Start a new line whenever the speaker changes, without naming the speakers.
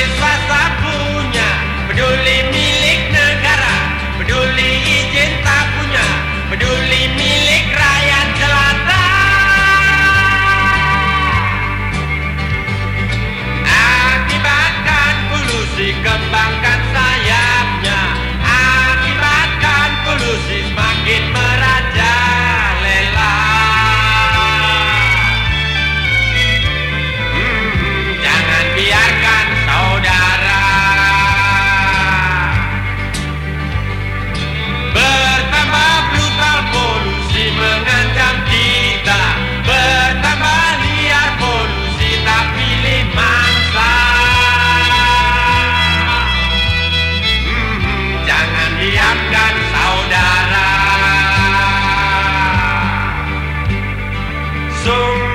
peduli mata so